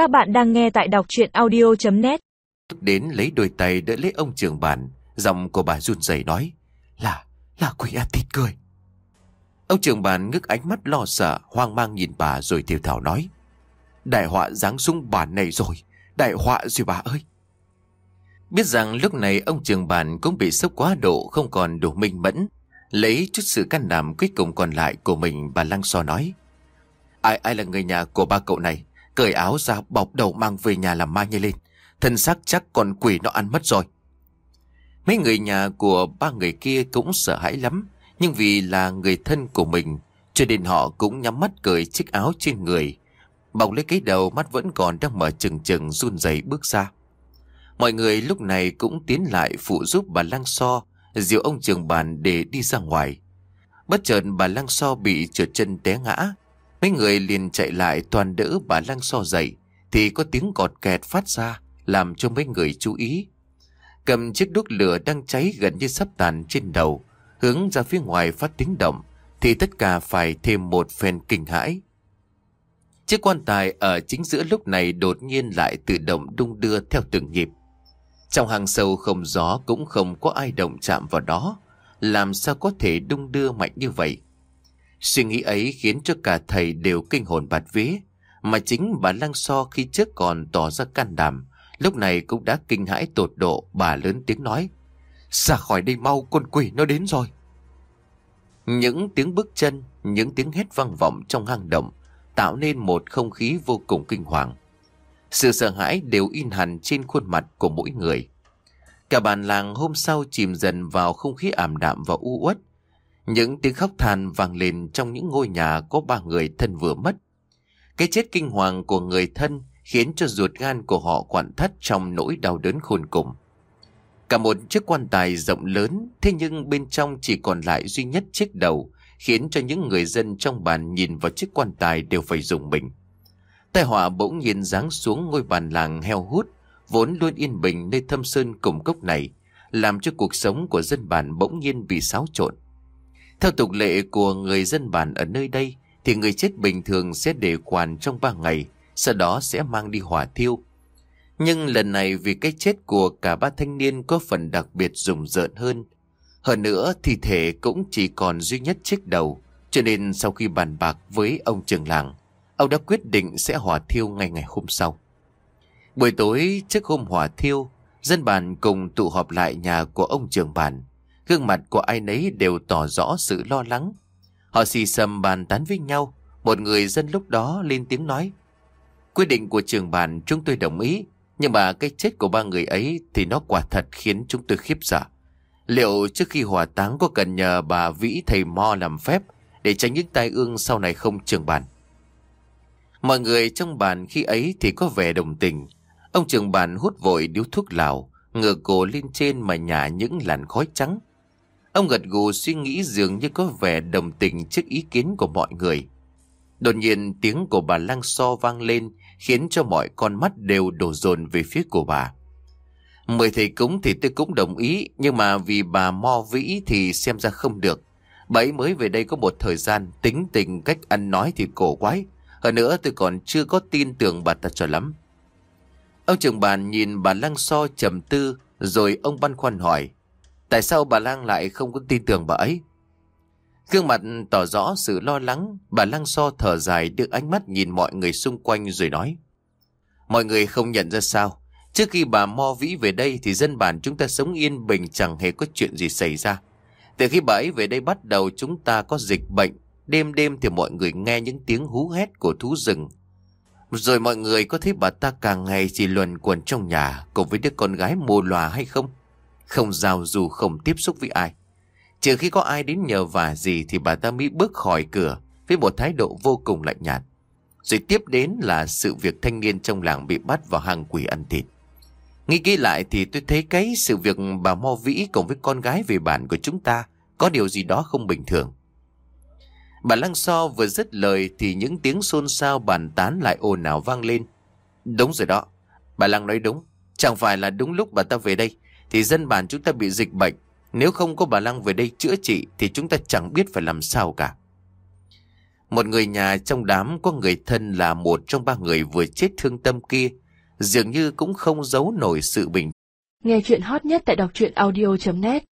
Các bạn đang nghe tại đọc chuyện audio.net Đến lấy đôi tay đỡ lấy ông trường bản Giọng của bà run rẩy nói Là, là quỷ ăn thịt cười. Ông trường bản ngước ánh mắt lo sợ Hoang mang nhìn bà rồi thiểu thảo nói Đại họa giáng xuống bản này rồi Đại họa rồi bà ơi. Biết rằng lúc này ông trường bản cũng bị sốc quá độ Không còn đủ minh mẫn Lấy chút sự can đảm cuối cùng còn lại của mình Bà Lăng So nói Ai ai là người nhà của ba cậu này? Cởi áo ra bọc đầu mang về nhà làm ma nhây lên. Thân xác chắc còn quỷ nó ăn mất rồi. Mấy người nhà của ba người kia cũng sợ hãi lắm. Nhưng vì là người thân của mình, Cho nên họ cũng nhắm mắt cởi chiếc áo trên người. Bọc lấy cái đầu, mắt vẫn còn đang mở chừng chừng run rẩy bước ra. Mọi người lúc này cũng tiến lại phụ giúp bà Lăng So, Dìu ông trường bàn để đi ra ngoài. Bất chợt bà Lăng So bị trượt chân té ngã. Mấy người liền chạy lại toàn đỡ bà Lăng So dậy, Thì có tiếng cọt kẹt phát ra, Làm cho mấy người chú ý Cầm chiếc đuốc lửa đang cháy gần như sắp tàn trên đầu, Hướng ra phía ngoài phát tiếng động, Thì tất cả phải thêm một phen kinh hãi Chiếc quan tài ở chính giữa lúc này đột nhiên lại tự động đung đưa theo từng nhịp trong hàng sâu không gió cũng không có ai động chạm vào đó. Làm sao có thể đung đưa mạnh như vậy? Suy nghĩ ấy khiến cho cả thầy đều kinh hồn bạt vía. Mà chính bà Lăng So khi trước còn tỏ ra can đảm. Lúc này cũng đã kinh hãi tột độ bà lớn tiếng nói. Ra khỏi đây mau con quỷ nó đến rồi. Những tiếng bước chân, những tiếng hét vang vọng trong hang động tạo nên một không khí vô cùng kinh hoàng. Sự sợ hãi đều in hẳn trên khuôn mặt của mỗi người. Cả bản làng hôm sau chìm dần vào không khí ảm đạm và u uất. Những tiếng khóc than vang lên trong những ngôi nhà có ba người thân vừa mất. Cái chết kinh hoàng của người thân khiến cho ruột gan của họ quặn thắt trong nỗi đau đớn khôn cùng. Cả một chiếc quan tài rộng lớn, thế nhưng bên trong chỉ còn lại duy nhất chiếc đầu, khiến cho những người dân trong bàn nhìn vào chiếc quan tài đều phải dùng mình. Tai họa bỗng nhiên giáng xuống ngôi bàn làng heo hút, vốn luôn yên bình nơi thâm sơn cùng cốc này, làm cho cuộc sống của dân bản bỗng nhiên bị xáo trộn. Theo tục lệ của người dân bản ở nơi đây, thì người chết bình thường sẽ để quan trong ba ngày, sau đó sẽ mang đi hỏa thiêu. Nhưng lần này vì cái chết của cả ba thanh niên có phần đặc biệt rùng rợn hơn. Hơn nữa thi thể cũng chỉ còn duy nhất chiếc đầu, cho nên sau khi bàn bạc với ông trường làng, Ông đã quyết định sẽ hỏa thiêu ngay ngày hôm sau. Buổi tối trước hôm hỏa thiêu, dân bản cùng tụ họp lại nhà của ông trường bản. Gương mặt của ai nấy đều tỏ rõ sự lo lắng. Họ xì xầm bàn tán với nhau. Một người dân lúc đó lên tiếng nói. Quyết định của trường bàn chúng tôi đồng ý. Nhưng mà cái chết của ba người ấy thì nó quả thật khiến chúng tôi khiếp sợ. Liệu trước khi hỏa táng có cần nhờ bà Vĩ thầy Mo làm phép để tránh những tai ương sau này không trường bàn? Mọi người trong bàn khi ấy thì có vẻ đồng tình. Ông trường bàn hút vội điếu thuốc lào, ngửa cổ lên trên mà nhả những làn khói trắng. Ông gật gù suy nghĩ dường như có vẻ đồng tình trước ý kiến của mọi người. Đột nhiên tiếng của bà Lăng So vang lên, khiến cho mọi con mắt đều đổ dồn về phía của bà. Mời thầy cúng thì tôi cũng đồng ý, nhưng mà vì bà mo vĩ thì xem ra không được. Bà ấy mới về đây có một thời gian, tính tình cách ăn nói thì cổ quái. Hơn nữa tôi còn chưa có tin tưởng bà ta cho lắm. Ông trưởng bàn nhìn bà lăng so trầm tư, rồi ông băn khoăn hỏi. Tại sao bà Lang lại không có tin tưởng bà ấy? Gương mặt tỏ rõ sự lo lắng, bà Lang so thở dài đưa ánh mắt nhìn mọi người xung quanh rồi nói. Mọi người không nhận ra sao. Trước khi bà Mo Vĩ về đây thì dân bản chúng ta sống yên bình chẳng hề có chuyện gì xảy ra. Từ khi bà ấy về đây bắt đầu chúng ta có dịch bệnh, Đêm đêm thì mọi người nghe những tiếng hú hét của thú rừng. Rồi mọi người có thấy bà ta càng ngày chỉ luẩn quẩn trong nhà cùng với đứa con gái mù lòa hay không? Không giao dù không tiếp xúc với ai. Trừ khi có ai đến nhờ vả gì thì bà ta mới bước khỏi cửa với một thái độ vô cùng lạnh nhạt. Rồi tiếp đến là sự việc thanh niên trong làng bị bắt vào hàng quỷ ăn thịt. Nghĩ kỹ lại thì tôi thấy cái sự việc bà Mo Vĩ cùng với con gái về bản của chúng ta có điều gì đó không bình thường. Bà Lăng So vừa dứt lời thì những tiếng xôn xao bàn tán lại ồn ào vang lên. Đúng rồi đó, bà Lăng nói đúng. Chẳng phải là đúng lúc bà ta về đây thì dân bản chúng ta bị dịch bệnh. Nếu không có bà Lăng về đây chữa trị thì chúng ta chẳng biết phải làm sao cả. Một người nhà trong đám có người thân là một trong ba người vừa chết thương tâm kia, dường như cũng không giấu nổi sự bình. Nghe chuyện hot nhất tại đọc truyện audio.net